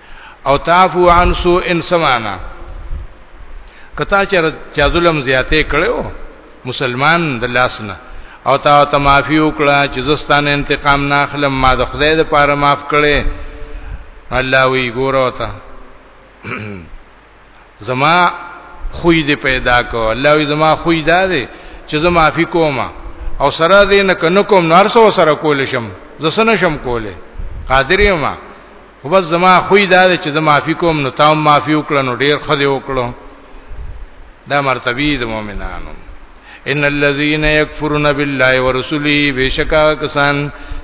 او تعفو عن سو ان سمانا کتا چر چا ظلم زیاته کړو مسلمان د لاس نه او تا ته معافي وکړه چې زستان انتقام نه اخلم ما د خدای د پاره معاف کړي الله وی ګور وتا زما خوې دې پیدا کو الله وی زما خوې دا دې چې زما معافي کوم او سره دې نه کنه کوم نار سو سره کول شم زسنه شم کوله قادر یم خو بس زما خوې دا چې زه معافي کوم نو تاو معافي وکړه نو ډیر خدای وکړو دا مرتبه د مؤمنانو ان الذين يكفرون بالله ورسله بشکا کسان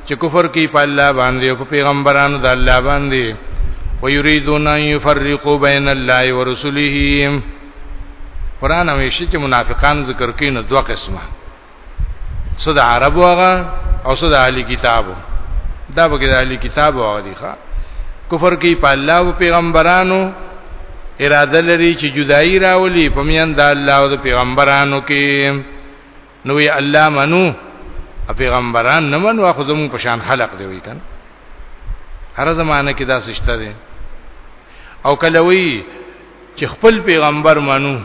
چې کفر کوي په الله باندې او په پیغمبرانو د الله باندې ويريدون ان يفرقوا بين الله ورسله قران همیشه چې منافقان ذکر کوي نو دوه قسمه صد عرب واغه او صد اهل کتابو دا به د اهل کتابو واغه دي ښا کفر کوي په الله او پیغمبرانو اراده لري چې جدائی راولي په میان د الله او د پیغمبرانو کې نو وی الله منو پیغمبران نه منو اخو زمون په شان خلق دی وی کنه هر زمانه کې دا سشته دي او کله وی چې خپل پیغمبر منو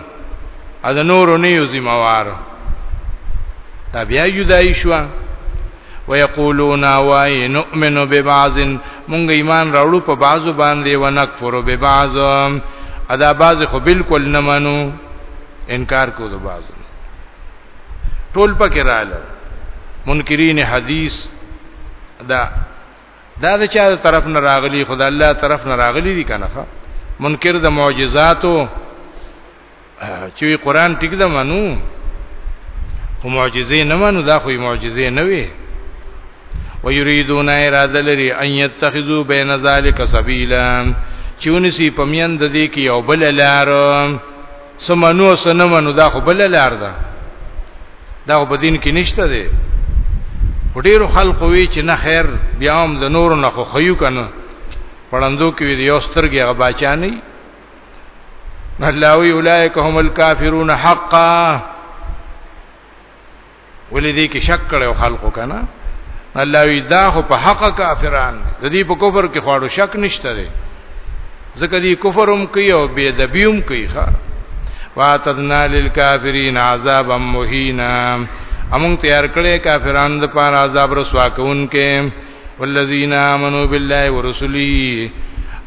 ا د نورو نه یو ذمہوار دا بیا یودای شو ويقولون وای نؤمن ببعض مونږ ایمان راوړو په بعضو باندې ونکفر ببعض ادا بعض خو بالکل نه منو انکار کو د بعضو ټول پکې رااله منکرین حدیث دا دا د چا طرف نه راغلی خدای الله طرف نه راغلی دي کنه منکر د معجزاتو چې قرآن ټیک ده منو خو معجزې نه منو دا خو معجزې نه وي ويريدون اراده لري ان يتخذوا بين ذلك سبيلا چونسی پمیند دې کې یو بل لار سمنو سنمنو دا خو بل لار ده دا په دین کې نشته دی ډیرو خلکو وی چې نه خیر بیا هم د نورو نه خو خیو کنه پړندو کې وی یو سترګې هغه بچا نه الله وی اولایک هم الکافرون حقا ولې دې کې شک کړو خلقو کنه الله وی دا خو په حق کافران د دې په کفر کې خواړو شک نشته دی ځکه دې کفر هم کوي او بے ادبی هم کوي ښا واتدنا للکافرین عذابا مهینا امون تیار کړي کافرانو لپاره عذاب رسوا کوونکې والذین آمنوا بالله ورسله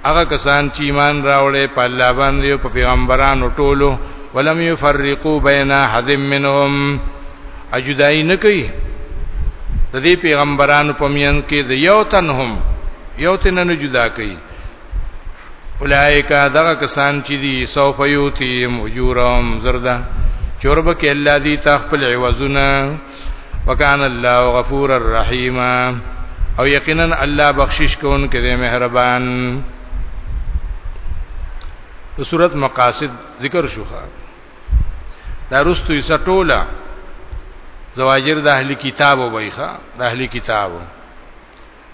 هغه کسان چې ایمان راوړې په الله باندې او په پیغمبرانو ټولو ولم یفرقوا بین احد منهم اجدای نه کوي د دې پیغمبرانو په میان کې د یو تنهم یو تن نه جدا کوي اولائک دغه کسان چې دي سوف یوتیم اجورهم زردا چورب کې الله دی تخپل عوضونه وکانه الله غفور الرحیم او یقینا الله بخشش کون کې دې مهربان د صورت مقاصد ذکر شوخه دا رستو یې سټوله زواجر د اهلی کتابو وایخه د اهلی کتابو